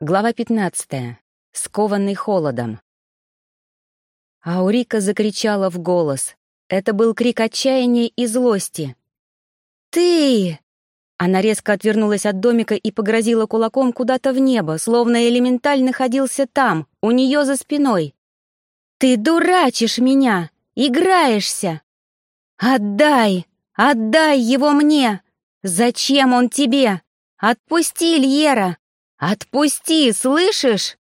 Глава 15. Скованный холодом. Аурика закричала в голос. Это был крик отчаяния и злости. «Ты!» Она резко отвернулась от домика и погрозила кулаком куда-то в небо, словно элементаль находился там, у нее за спиной. «Ты дурачишь меня! Играешься! Отдай! Отдай его мне! Зачем он тебе? Отпусти, Льера! «Отпусти, слышишь?»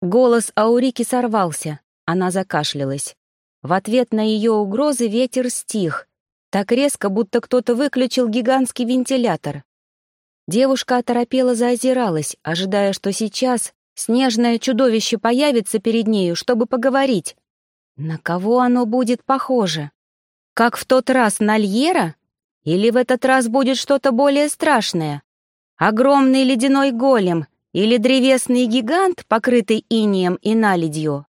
Голос Аурики сорвался. Она закашлялась. В ответ на ее угрозы ветер стих. Так резко, будто кто-то выключил гигантский вентилятор. Девушка оторопела заозиралась, ожидая, что сейчас снежное чудовище появится перед нею, чтобы поговорить. На кого оно будет похоже? Как в тот раз на Льера? Или в этот раз будет что-то более страшное? Огромный ледяной голем или древесный гигант, покрытый инием и наледью?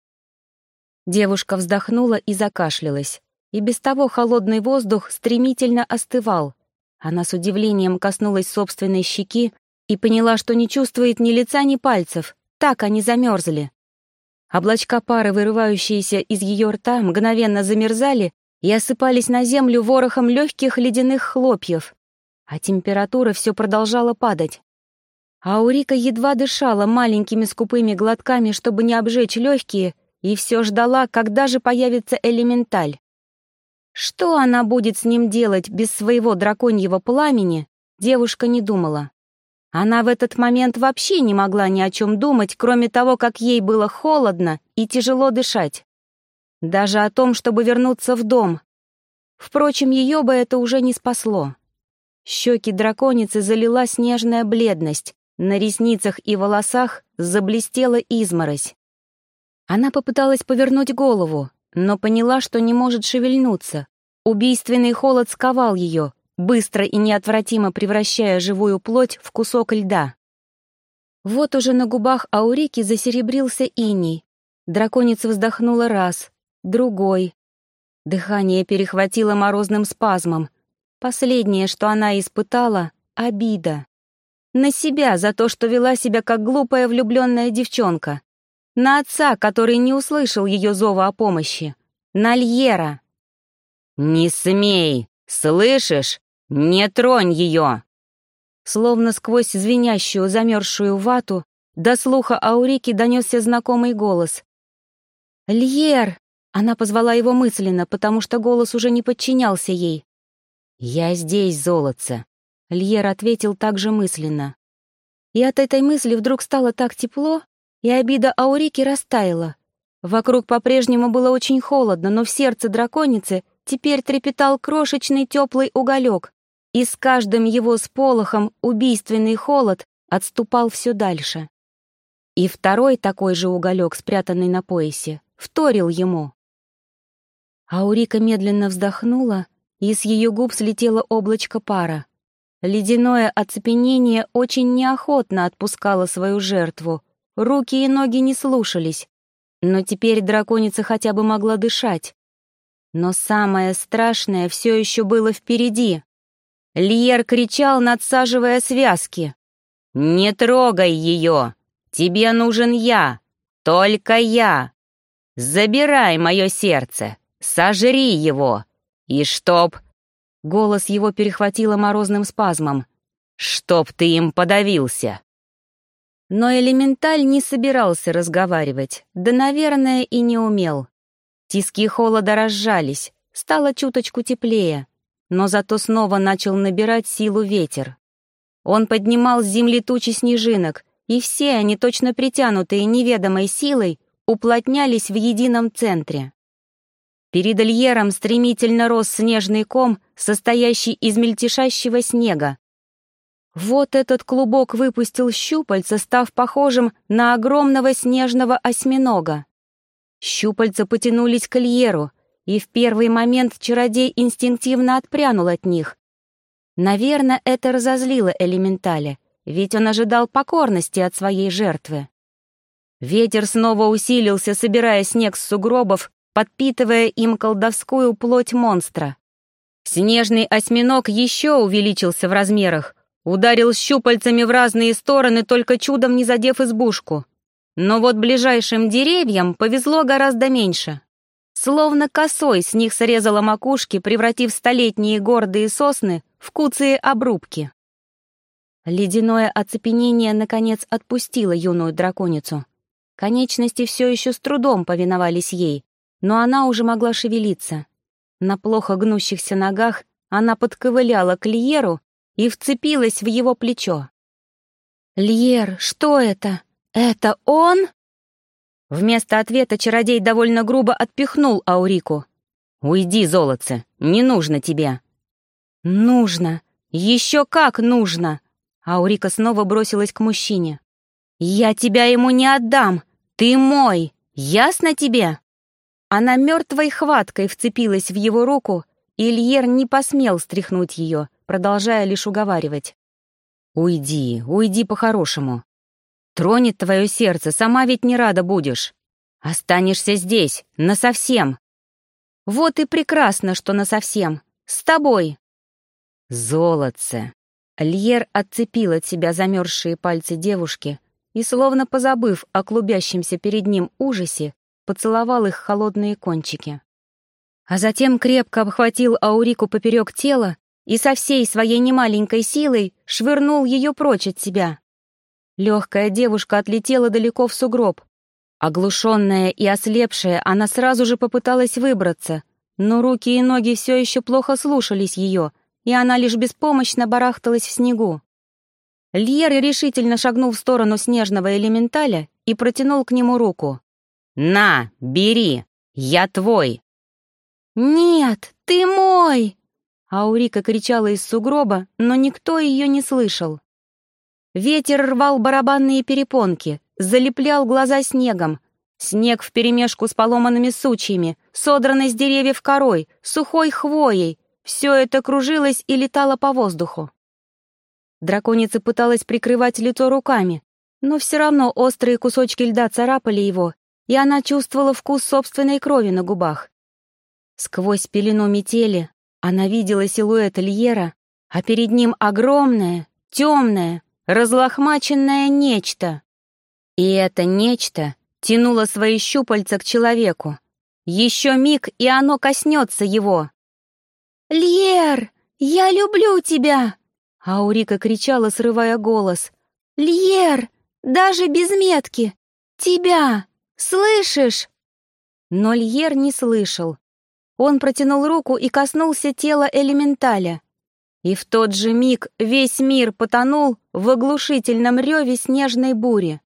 Девушка вздохнула и закашлялась, и без того холодный воздух стремительно остывал. Она с удивлением коснулась собственной щеки и поняла, что не чувствует ни лица, ни пальцев, так они замерзли. Облачка пары, вырывающиеся из ее рта, мгновенно замерзали и осыпались на землю ворохом легких ледяных хлопьев а температура все продолжала падать. Аурика едва дышала маленькими скупыми глотками, чтобы не обжечь легкие, и все ждала, когда же появится элементаль. Что она будет с ним делать без своего драконьего пламени, девушка не думала. Она в этот момент вообще не могла ни о чем думать, кроме того, как ей было холодно и тяжело дышать. Даже о том, чтобы вернуться в дом. Впрочем, ее бы это уже не спасло. Щеки драконицы залила снежная бледность, на ресницах и волосах заблестела изморозь. Она попыталась повернуть голову, но поняла, что не может шевельнуться. Убийственный холод сковал ее, быстро и неотвратимо превращая живую плоть в кусок льда. Вот уже на губах Аурики засеребрился иней. Драконица вздохнула раз, другой. Дыхание перехватило морозным спазмом — Последнее, что она испытала — обида. На себя за то, что вела себя как глупая влюбленная девчонка. На отца, который не услышал ее зова о помощи. На Льера. «Не смей! Слышишь? Не тронь ее!» Словно сквозь звенящую замерзшую вату до слуха Аурики донесся знакомый голос. «Льер!» — она позвала его мысленно, потому что голос уже не подчинялся ей. «Я здесь, золотце», — Льер ответил также мысленно. И от этой мысли вдруг стало так тепло, и обида Аурики растаяла. Вокруг по-прежнему было очень холодно, но в сердце драконицы теперь трепетал крошечный теплый уголек, и с каждым его сполохом убийственный холод отступал все дальше. И второй такой же уголек, спрятанный на поясе, вторил ему. Аурика медленно вздохнула и с ее губ слетело облачко пара. Ледяное оцепенение очень неохотно отпускало свою жертву. Руки и ноги не слушались. Но теперь драконица хотя бы могла дышать. Но самое страшное все еще было впереди. Льер кричал, надсаживая связки. «Не трогай ее! Тебе нужен я! Только я! Забирай мое сердце! Сожри его! «И чтоб...» Голос его перехватило морозным спазмом. «Чтоб ты им подавился!» Но элементаль не собирался разговаривать, да, наверное, и не умел. Тиски холода разжались, стало чуточку теплее, но зато снова начал набирать силу ветер. Он поднимал с земли тучи снежинок, и все они, точно притянутые неведомой силой, уплотнялись в едином центре. Перед Ильером стремительно рос снежный ком, состоящий из мельтешащего снега. Вот этот клубок выпустил щупальца, став похожим на огромного снежного осьминога. Щупальца потянулись к Ильеру, и в первый момент чародей инстинктивно отпрянул от них. Наверное, это разозлило элементаля, ведь он ожидал покорности от своей жертвы. Ветер снова усилился, собирая снег с сугробов, подпитывая им колдовскую плоть монстра. Снежный осьминог еще увеличился в размерах. ударил щупальцами в разные стороны, только чудом не задев избушку. Но вот ближайшим деревьям повезло гораздо меньше. Словно косой с них срезала макушки, превратив столетние гордые сосны в куцые обрубки. Ледяное оцепенение, наконец, отпустило юную драконицу. Конечности все еще с трудом повиновались ей, но она уже могла шевелиться. На плохо гнущихся ногах она подковыляла к Льеру и вцепилась в его плечо. «Льер, что это? Это он?» Вместо ответа чародей довольно грубо отпихнул Аурику. «Уйди, золотце, не нужно тебе». «Нужно! Еще как нужно!» Аурика снова бросилась к мужчине. «Я тебя ему не отдам! Ты мой! Ясно тебе?» Она мертвой хваткой вцепилась в его руку, и Ильер не посмел стряхнуть ее, продолжая лишь уговаривать. «Уйди, уйди по-хорошему. Тронет твое сердце, сама ведь не рада будешь. Останешься здесь, насовсем. Вот и прекрасно, что насовсем. С тобой. Золотце. Льер отцепил от себя замерзшие пальцы девушки и, словно позабыв о клубящемся перед ним ужасе, поцеловал их холодные кончики. А затем крепко обхватил Аурику поперек тела и со всей своей немаленькой силой швырнул ее прочь от себя. Легкая девушка отлетела далеко в сугроб. Оглушенная и ослепшая, она сразу же попыталась выбраться, но руки и ноги все еще плохо слушались ее, и она лишь беспомощно барахталась в снегу. Льер решительно шагнул в сторону снежного элементаля и протянул к нему руку. «На, бери! Я твой!» «Нет, ты мой!» Аурика кричала из сугроба, но никто ее не слышал. Ветер рвал барабанные перепонки, залеплял глаза снегом. Снег вперемешку с поломанными сучьями, содранной с деревьев корой, сухой хвоей. Все это кружилось и летало по воздуху. Драконица пыталась прикрывать лицо руками, но все равно острые кусочки льда царапали его, и она чувствовала вкус собственной крови на губах. Сквозь пелену метели она видела силуэт Льера, а перед ним огромное, темное, разлохмаченное нечто. И это нечто тянуло свои щупальца к человеку. Еще миг, и оно коснется его. «Льер, я люблю тебя!» Аурика кричала, срывая голос. «Льер, даже без метки! Тебя! Слышишь?» Но Льер не слышал. Он протянул руку и коснулся тела элементаля. И в тот же миг весь мир потонул в оглушительном реве снежной бури.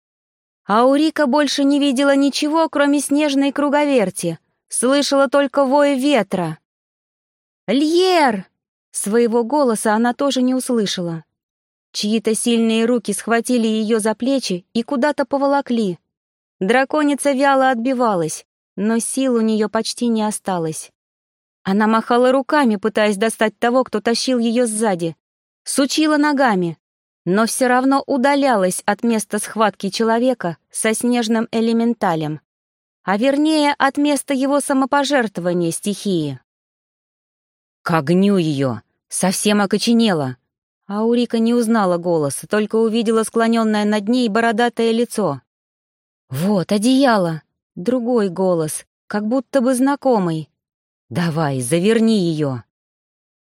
Аурика больше не видела ничего, кроме снежной круговерти, слышала только вой ветра. «Льер!» Своего голоса она тоже не услышала. Чьи-то сильные руки схватили ее за плечи и куда-то поволокли. Драконица вяло отбивалась, но сил у нее почти не осталось. Она махала руками, пытаясь достать того, кто тащил ее сзади. Сучила ногами, но все равно удалялась от места схватки человека со снежным элементалем, а вернее от места его самопожертвования стихии. «К огню ее! Совсем окоченела!» Аурика не узнала голоса, только увидела склоненное над ней бородатое лицо. «Вот одеяло!» Другой голос, как будто бы знакомый. «Давай, заверни ее!»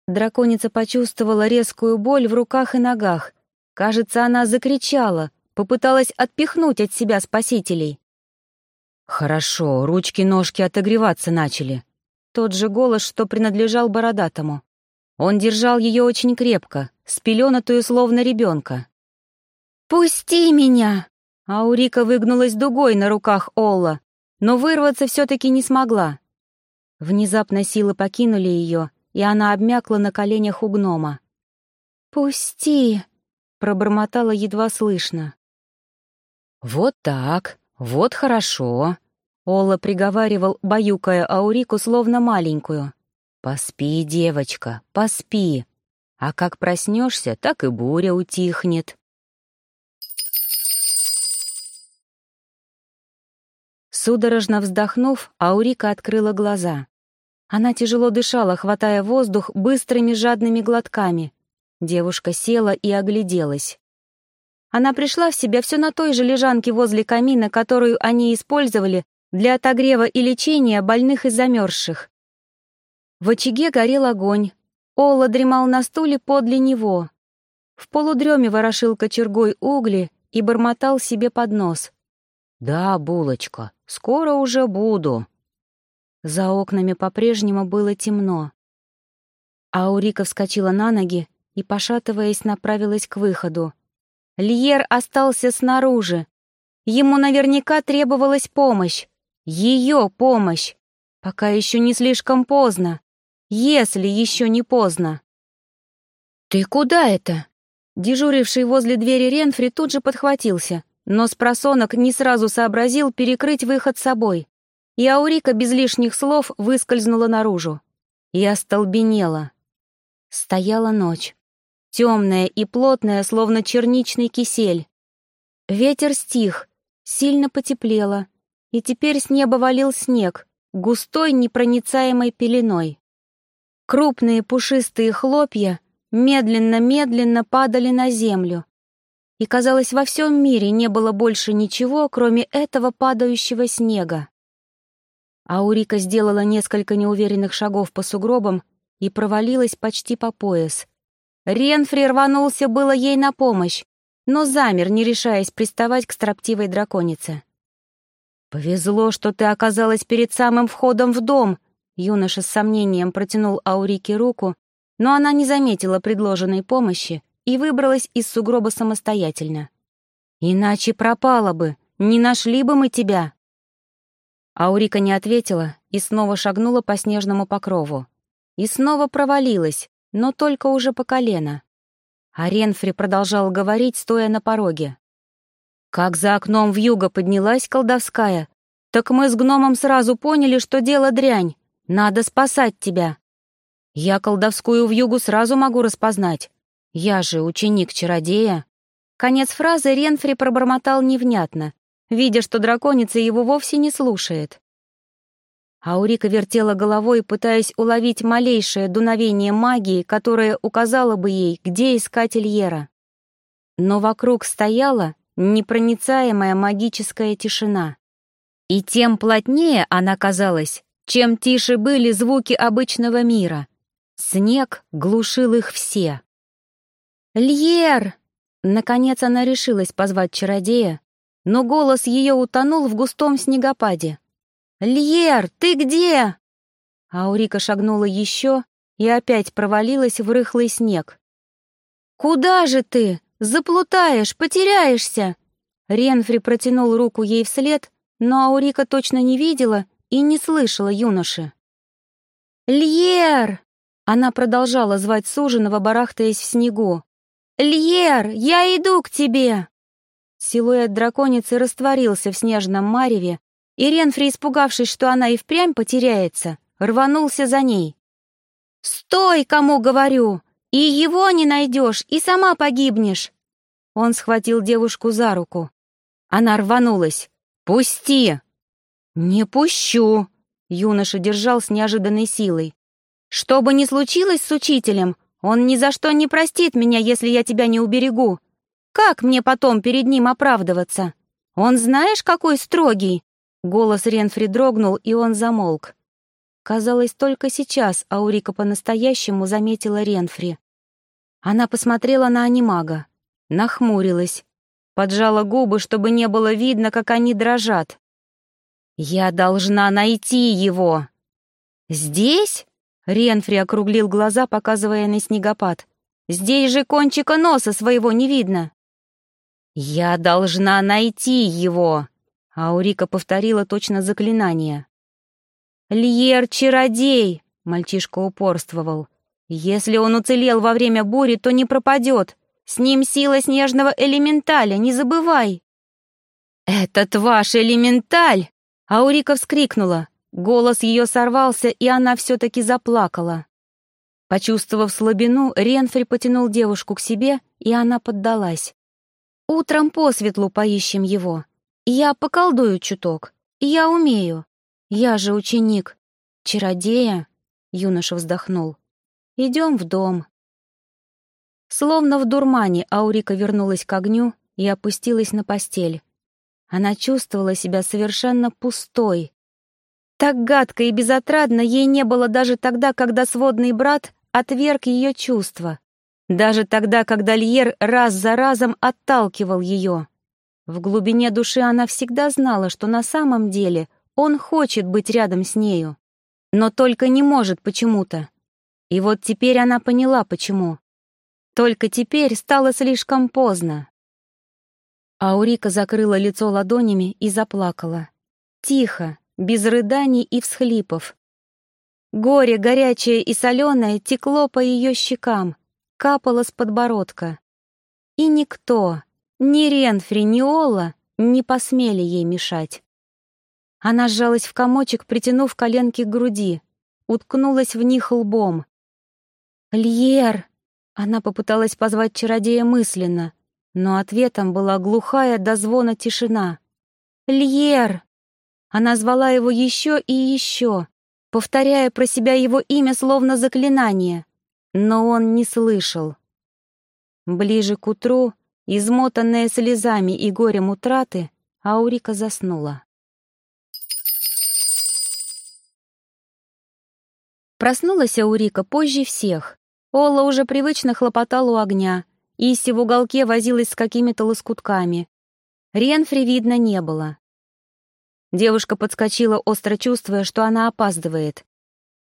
Драконица почувствовала резкую боль в руках и ногах. Кажется, она закричала, попыталась отпихнуть от себя спасителей. «Хорошо, ручки-ножки отогреваться начали». Тот же голос, что принадлежал Бородатому. Он держал ее очень крепко, спеленатую словно ребенка. «Пусти меня!» Аурика выгнулась дугой на руках Олла, но вырваться все-таки не смогла. Внезапно силы покинули ее, и она обмякла на коленях у гнома. «Пусти!» — пробормотала едва слышно. «Вот так, вот хорошо!» — Олла приговаривал, баюкая Аурику словно маленькую. «Поспи, девочка, поспи. А как проснешься, так и буря утихнет». Судорожно вздохнув, Аурика открыла глаза. Она тяжело дышала, хватая воздух быстрыми жадными глотками. Девушка села и огляделась. Она пришла в себя все на той же лежанке возле камина, которую они использовали для отогрева и лечения больных и замерзших. В очаге горел огонь. Олла дремал на стуле подле него. В полудреме ворошил кочергой угли и бормотал себе под нос. «Да, булочка, скоро уже буду». За окнами по-прежнему было темно. Аурика вскочила на ноги и, пошатываясь, направилась к выходу. Льер остался снаружи. Ему наверняка требовалась помощь. Ее помощь. Пока еще не слишком поздно. Если еще не поздно. «Ты куда это?» Дежуривший возле двери Ренфри тут же подхватился, но с просонок не сразу сообразил перекрыть выход собой. И Аурика без лишних слов выскользнула наружу. И остолбенела. Стояла ночь. Темная и плотная, словно черничный кисель. Ветер стих, сильно потеплело, и теперь с неба валил снег, густой непроницаемой пеленой. Крупные пушистые хлопья медленно-медленно падали на землю. И, казалось, во всем мире не было больше ничего, кроме этого падающего снега. Аурика сделала несколько неуверенных шагов по сугробам и провалилась почти по пояс. Ренфри рванулся было ей на помощь, но замер, не решаясь приставать к строптивой драконице. «Повезло, что ты оказалась перед самым входом в дом», юноша с сомнением протянул Аурике руку но она не заметила предложенной помощи и выбралась из сугроба самостоятельно. «Иначе пропала бы, не нашли бы мы тебя!» Аурика не ответила и снова шагнула по снежному покрову. И снова провалилась, но только уже по колено. А Ренфри продолжал говорить, стоя на пороге. Как за окном вьюга поднялась колдовская, так мы с гномом сразу поняли, что дело дрянь. Надо спасать тебя. Я колдовскую вьюгу сразу могу распознать. Я же ученик-чародея. Конец фразы Ренфри пробормотал невнятно, видя, что драконица его вовсе не слушает. Аурика вертела головой, пытаясь уловить малейшее дуновение магии, которое указало бы ей, где искать Ильера. Но вокруг стояла непроницаемая магическая тишина. И тем плотнее она казалась, чем тише были звуки обычного мира — Снег глушил их все. «Льер!» Наконец она решилась позвать чародея, но голос ее утонул в густом снегопаде. «Льер, ты где?» Аурика шагнула еще и опять провалилась в рыхлый снег. «Куда же ты? Заплутаешь, потеряешься!» Ренфри протянул руку ей вслед, но Аурика точно не видела и не слышала юноши. «Льер!» Она продолжала звать суженого, барахтаясь в снегу. «Льер, я иду к тебе!» Силуэт драконицы растворился в снежном мареве, и Ренфри, испугавшись, что она и впрямь потеряется, рванулся за ней. «Стой, кому говорю! И его не найдешь, и сама погибнешь!» Он схватил девушку за руку. Она рванулась. «Пусти!» «Не пущу!» Юноша держал с неожиданной силой. Что бы ни случилось с учителем, он ни за что не простит меня, если я тебя не уберегу. Как мне потом перед ним оправдываться? Он знаешь, какой строгий?» Голос Ренфри дрогнул, и он замолк. Казалось, только сейчас Аурика по-настоящему заметила Ренфри. Она посмотрела на анимага, нахмурилась, поджала губы, чтобы не было видно, как они дрожат. «Я должна найти его!» «Здесь?» Ренфри округлил глаза, показывая на снегопад. «Здесь же кончика носа своего не видно!» «Я должна найти его!» Аурика повторила точно заклинание. «Льер-чародей!» — мальчишка упорствовал. «Если он уцелел во время бури, то не пропадет. С ним сила снежного элементаля, не забывай!» «Этот ваш элементаль!» Аурика вскрикнула. Голос ее сорвался, и она все-таки заплакала. Почувствовав слабину, Ренфри потянул девушку к себе, и она поддалась. «Утром по светлу поищем его. Я поколдую чуток. Я умею. Я же ученик. Чародея?» Юноша вздохнул. «Идем в дом». Словно в дурмане Аурика вернулась к огню и опустилась на постель. Она чувствовала себя совершенно пустой. Так гадко и безотрадно ей не было даже тогда, когда сводный брат отверг ее чувства. Даже тогда, когда Льер раз за разом отталкивал ее. В глубине души она всегда знала, что на самом деле он хочет быть рядом с нею. Но только не может почему-то. И вот теперь она поняла, почему. Только теперь стало слишком поздно. Аурика закрыла лицо ладонями и заплакала. Тихо, без рыданий и всхлипов. Горе, горячее и соленое, текло по ее щекам, капало с подбородка. И никто, ни Ренфри, ни Ола не посмели ей мешать. Она сжалась в комочек, притянув коленки к груди, уткнулась в них лбом. «Льер!» Она попыталась позвать чародея мысленно, но ответом была глухая до звона тишина. «Льер!» Она звала его еще и еще, повторяя про себя его имя словно заклинание, но он не слышал. Ближе к утру, измотанная слезами и горем утраты, Аурика заснула. Проснулась Аурика позже всех. Ола уже привычно хлопотала у огня, Иси в уголке возилась с какими-то лоскутками. Ренфри видно не было. Девушка подскочила, остро чувствуя, что она опаздывает.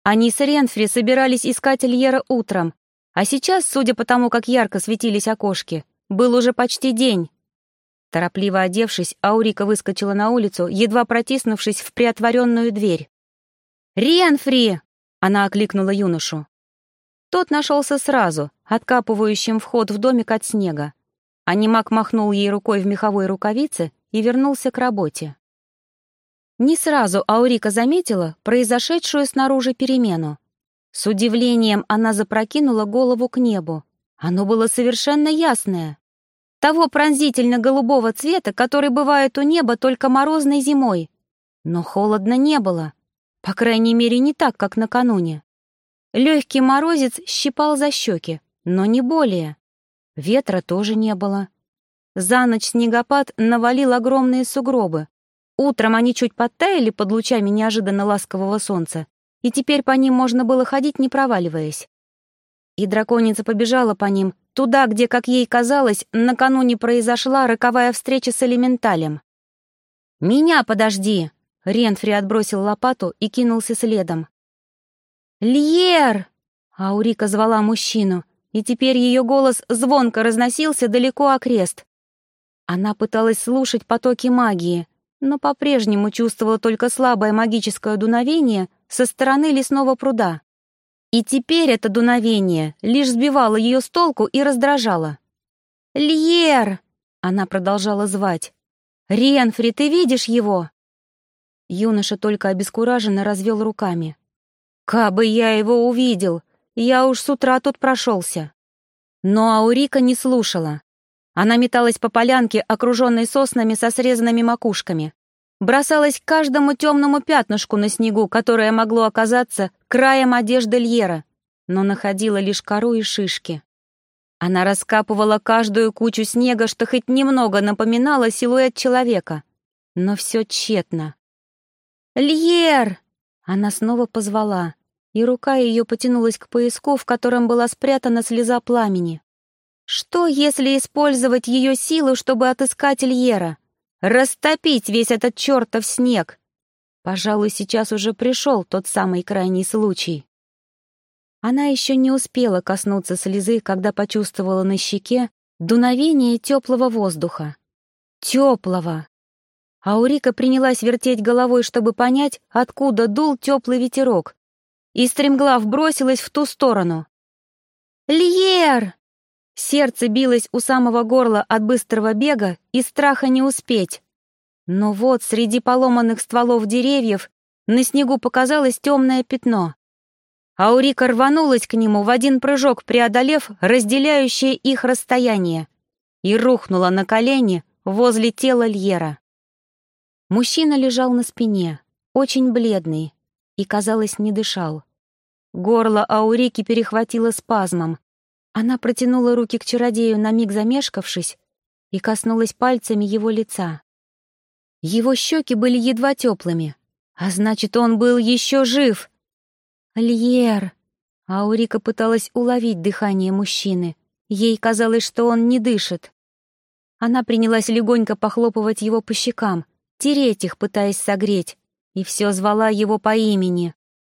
Они с Ренфри собирались искать Ильера утром, а сейчас, судя по тому, как ярко светились окошки, был уже почти день. Торопливо одевшись, Аурика выскочила на улицу, едва протиснувшись в приотворенную дверь. «Ренфри!» — она окликнула юношу. Тот нашелся сразу, откапывающим вход в домик от снега. Анимак махнул ей рукой в меховой рукавице и вернулся к работе. Не сразу Аурика заметила произошедшую снаружи перемену. С удивлением она запрокинула голову к небу. Оно было совершенно ясное. Того пронзительно-голубого цвета, который бывает у неба только морозной зимой. Но холодно не было. По крайней мере, не так, как накануне. Легкий морозец щипал за щеки, но не более. Ветра тоже не было. За ночь снегопад навалил огромные сугробы. Утром они чуть подтаяли под лучами неожиданно ласкового солнца, и теперь по ним можно было ходить, не проваливаясь. И драконица побежала по ним, туда, где, как ей казалось, накануне произошла роковая встреча с элементалем. «Меня подожди!» — Ренфри отбросил лопату и кинулся следом. «Льер!» — Аурика звала мужчину, и теперь ее голос звонко разносился далеко окрест. Она пыталась слушать потоки магии, но по-прежнему чувствовала только слабое магическое дуновение со стороны лесного пруда. И теперь это дуновение лишь сбивало ее с толку и раздражало. «Льер!» — она продолжала звать. «Ренфри, ты видишь его?» Юноша только обескураженно развел руками. Кабы я его увидел, я уж с утра тут прошелся. Но Аурика не слушала. Она металась по полянке, окруженной соснами со срезанными макушками. Бросалась к каждому темному пятнышку на снегу, которое могло оказаться краем одежды Льера, но находила лишь кору и шишки. Она раскапывала каждую кучу снега, что хоть немного напоминало силуэт человека. Но все тщетно. «Льер!» Она снова позвала и рука ее потянулась к поиску, в котором была спрятана слеза пламени. Что, если использовать ее силу, чтобы отыскать Ильера? Растопить весь этот чертов снег? Пожалуй, сейчас уже пришел тот самый крайний случай. Она еще не успела коснуться слезы, когда почувствовала на щеке дуновение теплого воздуха. Теплого! Аурика принялась вертеть головой, чтобы понять, откуда дул теплый ветерок, и стремглав бросилась в ту сторону. «Льер!» Сердце билось у самого горла от быстрого бега и страха не успеть. Но вот среди поломанных стволов деревьев на снегу показалось темное пятно. Аурика рванулась к нему в один прыжок, преодолев разделяющее их расстояние, и рухнула на колени возле тела Льера. Мужчина лежал на спине, очень бледный, и, казалось, не дышал. Горло Аурики перехватило спазмом. Она протянула руки к чародею, на миг замешкавшись, и коснулась пальцами его лица. Его щеки были едва теплыми, а значит, он был еще жив. «Льер!» Аурика пыталась уловить дыхание мужчины. Ей казалось, что он не дышит. Она принялась легонько похлопывать его по щекам, тереть их, пытаясь согреть, и все звала его по имени.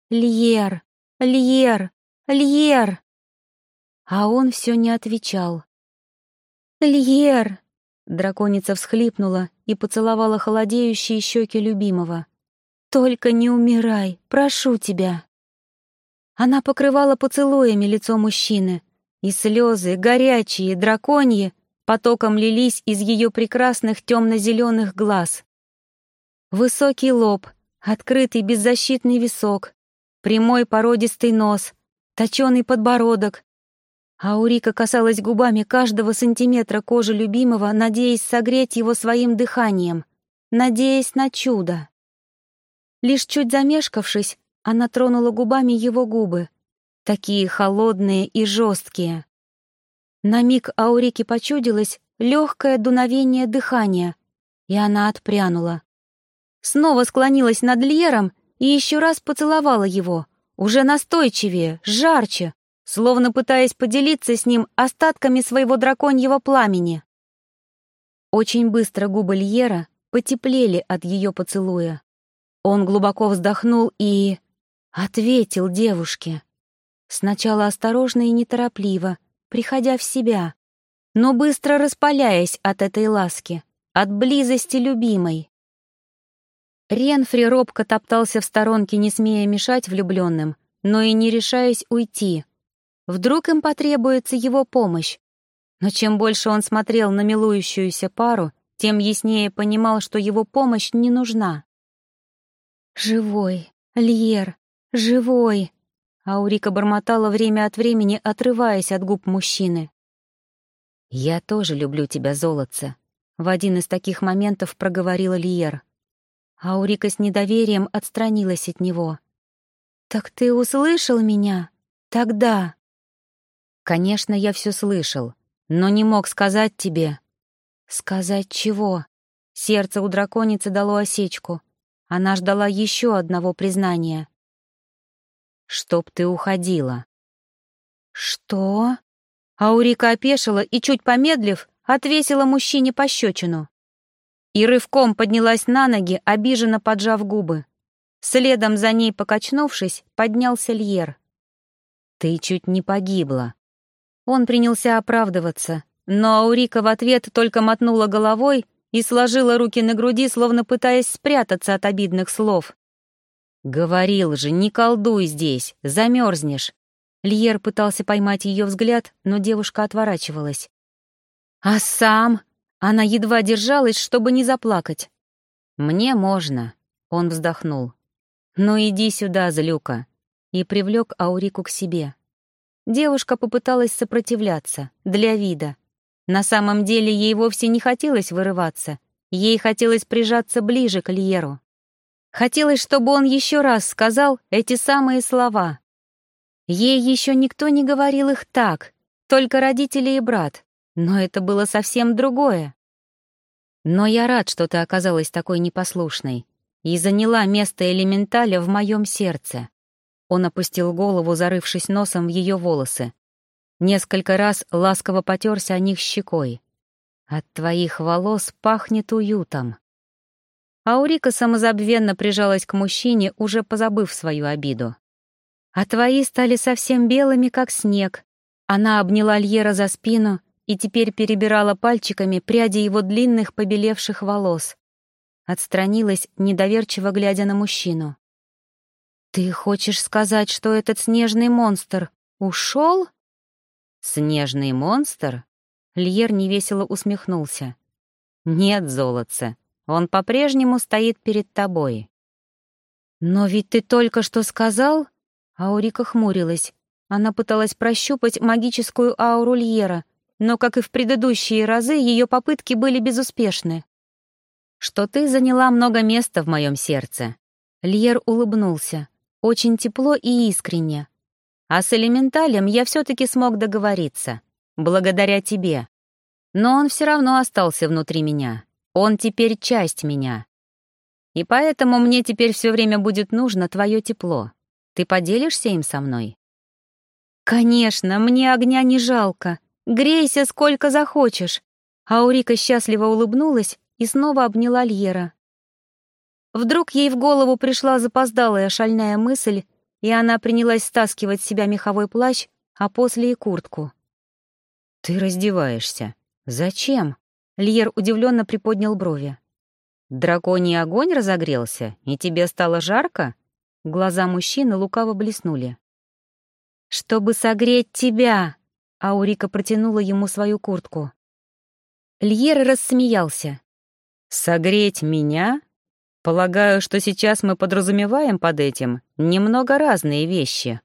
«Льер! Льер! Льер!» А он все не отвечал. «Льер!» Драконица всхлипнула и поцеловала холодеющие щеки любимого. «Только не умирай, прошу тебя!» Она покрывала поцелуями лицо мужчины, и слезы, горячие, драконьи, потоком лились из ее прекрасных темно-зеленых глаз. Высокий лоб, открытый беззащитный висок, прямой породистый нос, точеный подбородок. Аурика касалась губами каждого сантиметра кожи любимого, надеясь согреть его своим дыханием, надеясь на чудо. Лишь чуть замешкавшись, она тронула губами его губы, такие холодные и жесткие. На миг Аурике почудилось легкое дуновение дыхания, и она отпрянула. Снова склонилась над Льером и еще раз поцеловала его, уже настойчивее, жарче, словно пытаясь поделиться с ним остатками своего драконьего пламени. Очень быстро губы Льера потеплели от ее поцелуя. Он глубоко вздохнул и... ответил девушке. Сначала осторожно и неторопливо, приходя в себя, но быстро распаляясь от этой ласки, от близости любимой. Ренфри робко топтался в сторонке, не смея мешать влюбленным, но и не решаясь уйти. Вдруг им потребуется его помощь. Но чем больше он смотрел на милующуюся пару, тем яснее понимал, что его помощь не нужна. «Живой, Льер, живой!» Аурика бормотала время от времени, отрываясь от губ мужчины. «Я тоже люблю тебя, золотце», — в один из таких моментов проговорила Лиер. Аурика с недоверием отстранилась от него. «Так ты услышал меня? Тогда?» «Конечно, я все слышал, но не мог сказать тебе». «Сказать чего?» Сердце у драконицы дало осечку. Она ждала еще одного признания чтоб ты уходила». «Что?» Аурика опешила и, чуть помедлив, отвесила мужчине пощечину. И рывком поднялась на ноги, обиженно поджав губы. Следом за ней, покачнувшись, поднялся Льер. «Ты чуть не погибла». Он принялся оправдываться, но Аурика в ответ только мотнула головой и сложила руки на груди, словно пытаясь спрятаться от обидных слов. «Говорил же, не колдуй здесь, замерзнешь!» Льер пытался поймать ее взгляд, но девушка отворачивалась. «А сам?» Она едва держалась, чтобы не заплакать. «Мне можно», — он вздохнул. «Ну иди сюда, злюка», и привлек Аурику к себе. Девушка попыталась сопротивляться, для вида. На самом деле ей вовсе не хотелось вырываться, ей хотелось прижаться ближе к Льеру. Хотелось, чтобы он еще раз сказал эти самые слова. Ей еще никто не говорил их так, только родители и брат, но это было совсем другое. Но я рад, что ты оказалась такой непослушной и заняла место элементаля в моем сердце. Он опустил голову, зарывшись носом в ее волосы. Несколько раз ласково потерся о них щекой. От твоих волос пахнет уютом. Аурика самозабвенно прижалась к мужчине, уже позабыв свою обиду. А твои стали совсем белыми, как снег. Она обняла Льера за спину и теперь перебирала пальчиками пряди его длинных побелевших волос. Отстранилась, недоверчиво глядя на мужчину. «Ты хочешь сказать, что этот снежный монстр ушел?» «Снежный монстр?» Льер невесело усмехнулся. «Нет, золотце, он по-прежнему стоит перед тобой. «Но ведь ты только что сказал...» Аурика хмурилась. Она пыталась прощупать магическую ауру Льера, но, как и в предыдущие разы, ее попытки были безуспешны. «Что ты заняла много места в моем сердце». Льер улыбнулся, очень тепло и искренне. А с элементалем я все-таки смог договориться. Благодаря тебе. Но он все равно остался внутри меня. Он теперь часть меня. И поэтому мне теперь все время будет нужно твое тепло. Ты поделишься им со мной? Конечно, мне огня не жалко. Грейся сколько захочешь. Аурика счастливо улыбнулась и снова обняла Льера. Вдруг ей в голову пришла запоздалая шальная мысль, и она принялась стаскивать с себя меховой плащ, а после и куртку. «Ты раздеваешься. Зачем?» Льер удивленно приподнял брови. «Драконий огонь разогрелся, и тебе стало жарко?» Глаза мужчины лукаво блеснули. «Чтобы согреть тебя!» Аурика протянула ему свою куртку. Льер рассмеялся. «Согреть меня? Полагаю, что сейчас мы подразумеваем под этим немного разные вещи».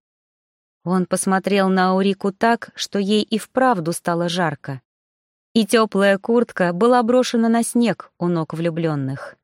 Он посмотрел на Аурику так, что ей и вправду стало жарко. И теплая куртка была брошена на снег у ног влюбленных.